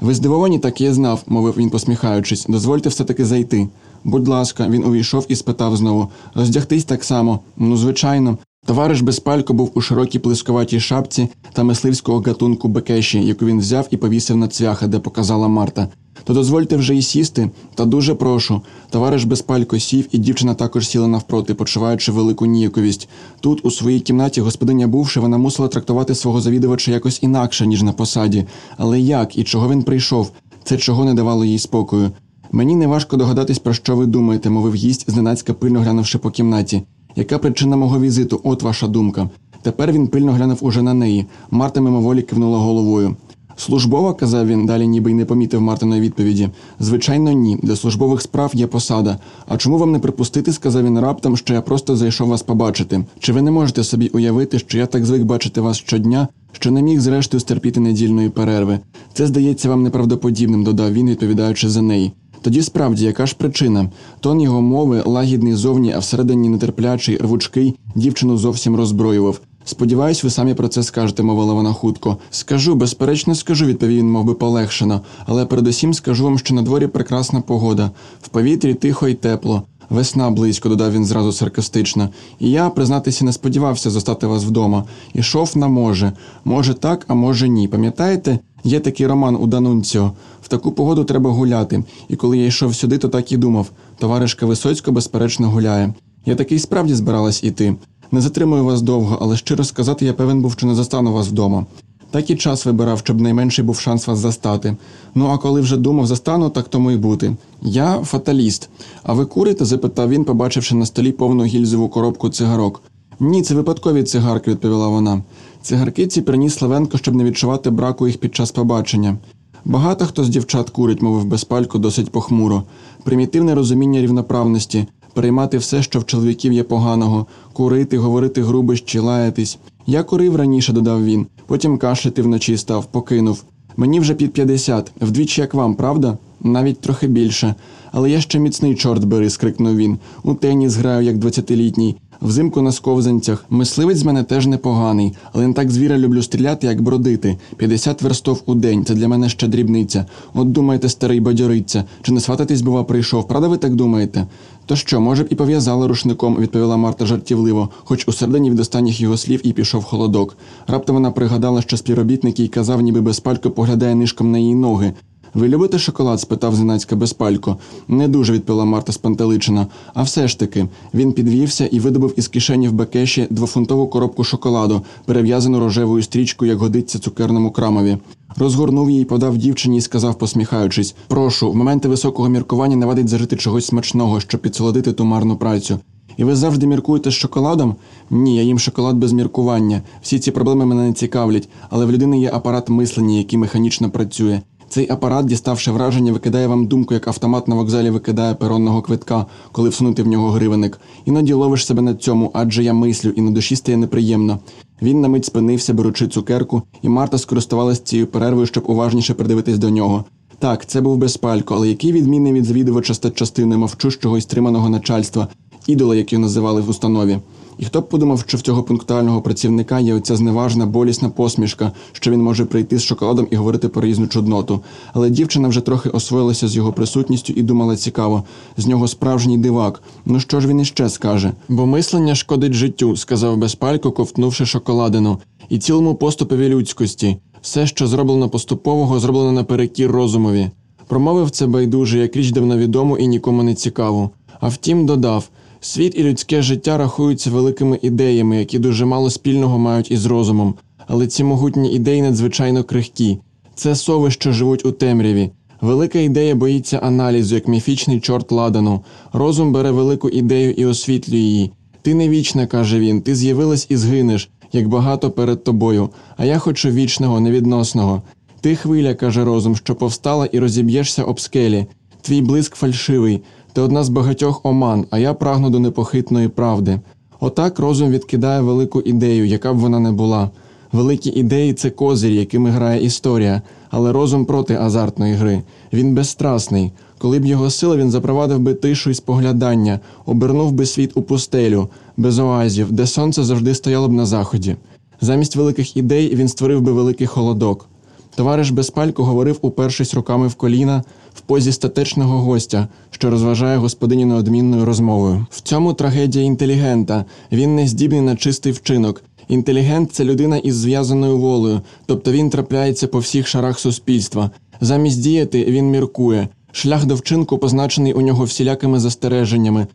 Ви здивовані, так я знав, мовив він, посміхаючись. Дозвольте все-таки зайти. Будь ласка, він увійшов і спитав знову роздягтись так само. Ну, звичайно. Товариш Безпалько був у широкій плисковатій шапці та мисливського гатунку бекеші, яку він взяв і повісив на цвяха, де показала Марта. То дозвольте вже й сісти, та дуже прошу. Товариш Безпалько сів, і дівчина також сіла навпроти, почуваючи велику ніяковість. Тут, у своїй кімнаті, господиня бувши, вона мусила трактувати свого завідувача якось інакше, ніж на посаді. Але як і чого він прийшов? Це чого не давало їй спокою. Мені неважко догадатись, про що ви думаєте, мовив гість, зненацька пильно глянувши по кімнаті. Яка причина мого візиту? От ваша думка. Тепер він пильно глянув уже на неї. Марта мимоволі кивнула головою. Службова, казав він, далі ніби й не помітив Мартиної відповіді. Звичайно, ні. Для службових справ є посада. А чому вам не припустити, сказав він раптом, що я просто зайшов вас побачити. Чи ви не можете собі уявити, що я так звик бачити вас щодня, що не міг зрештою стерпіти недільної перерви? Це здається вам неправдоподібним, додав він, відповідаючи за неї. Тоді справді, яка ж причина? Тон його мови, лагідний зовні, а всередині нетерплячий, рвучкий, дівчину зовсім роззброював. Сподіваюсь, ви самі про це скажете, мовила вона хутко. Скажу, безперечно, скажу, відповів він, мов би полегшено, але передусім скажу вам, що на дворі прекрасна погода, в повітрі тихо й тепло. Весна близько, додав він зразу саркастично. І я, признатися, не сподівався застати вас вдома. Ішов на може. Може так, а може ні. Пам'ятаєте, є такий роман у Данунціо. В таку погоду треба гуляти. І коли я йшов сюди, то так і думав. Товаришка Висоцько, безперечно, гуляє. Я таки справді збиралась іти. Не затримую вас довго, але щиро сказати, я певен був, що не застану вас вдома. Так і час вибирав, щоб найменший був шанс вас застати. Ну а коли вже думав застану, так тому й бути. Я фаталіст. А ви курите? запитав він, побачивши на столі повну гільзову коробку цигарок. Ні, це випадкові цигарки, відповіла вона. Цигарки ці приніс Славенко, щоб не відчувати браку їх під час побачення. Багато хто з дівчат курить, мовив безпалько, досить похмуро. Примітивне розуміння рівноправності, приймати все, що в чоловіків є поганого, курити, говорити грубищі, лаятись. Я курив раніше, додав він, потім кашляти вночі став, покинув. Мені вже під 50, вдвічі як вам, правда? Навіть трохи більше. Але я ще міцний чорт бери, скрикнув він. У теніс граю, як двадцятилітній. Взимку на сковзанцях. Мисливець з мене теж непоганий, але не так звіра люблю стріляти, як бродити. 50 верстов у день. Це для мене ще дрібниця. От думаєте, старий бадьориться, чи не свататись, бува, прийшов? Правда, ви так думаєте? То що, може б і пов'язали рушником, відповіла Марта жартівливо, хоч усередині від останніх його слів і пішов холодок. Раптом вона пригадала, що співробітник їй казав, ніби безпалько поглядає нишком на її ноги. Ви любите шоколад? спитав Зінацька безпалько. Не дуже відповіла Марта спантеличена. А все ж таки, він підвівся і видобув із кишені в бекеші двофунтову коробку шоколаду, перев'язану рожевою стрічкою, як годиться цукерному крамові. Розгорнув її, подав дівчині і сказав, посміхаючись: Прошу, в моменти високого міркування не вадить зажити чогось смачного, щоб підсолодити ту марну працю. І ви завжди міркуєте з шоколадом? Ні, я їм шоколад без міркування. Всі ці проблеми мене не цікавлять, але в людини є апарат мислення, який механічно працює. Цей апарат, діставши враження, викидає вам думку, як автомат на вокзалі викидає перонного квитка, коли всунути в нього гривенник. Іноді ловиш себе на цьому, адже я мислю, і на душі стає неприємно. Він на мить спинився, беручи цукерку, і Марта скористувалась цією перервою, щоб уважніше придивитись до нього. Так, це був безпалько, але який відмінний від завідувача статчастини мовчущого і стриманого начальства, ідола, як його називали в установі. І хто б подумав, що в цього пунктуального працівника є оця зневажна, болісна посмішка, що він може прийти з шоколадом і говорити про різну чудноту. Але дівчина вже трохи освоїлася з його присутністю і думала цікаво, з нього справжній дивак. Ну що ж він іще скаже? Бо мислення шкодить життю, сказав безпалько, ковтнувши шоколадину, і цілому поступові людськості. Все, що зроблено поступового, зроблено наперекір розумові. Промовив це байдуже, як річ давно відому і нікому не цікаву. А втім, додав. Світ і людське життя рахуються великими ідеями, які дуже мало спільного мають із розумом, але ці могутні ідеї надзвичайно крихкі. Це сови, що живуть у темряві. Велика ідея боїться аналізу, як міфічний чорт ладану. Розум бере велику ідею і освітлює її. Ти не вічна, каже він, ти з'явилась і згинеш, як багато перед тобою, а я хочу вічного, невідносного. Ти хвиля, каже розум, що повстала і розіб'єшся об скелі. Твій блиск фальшивий. Ти одна з багатьох оман, а я прагну до непохитної правди. Отак розум відкидає велику ідею, яка б вона не була. Великі ідеї це козирі, якими грає історія, але розум проти азартної гри. Він безстрасний. Коли б його сила, він запровадив би тишу і споглядання, обернув би світ у пустелю, без оазів, де сонце завжди стояло б на заході. Замість великих ідей він створив би великий холодок. Товариш Безпалько говорив, упершись руками в коліна, в позі статечного гостя, що розважає господині неодмінною розмовою. В цьому трагедія інтелігента. Він не здібний на чистий вчинок. Інтелігент це людина із зв'язаною волею, тобто він трапляється по всіх шарах суспільства. Замість діяти він міркує. Шлях до вчинку позначений у нього всілякими застереженнями,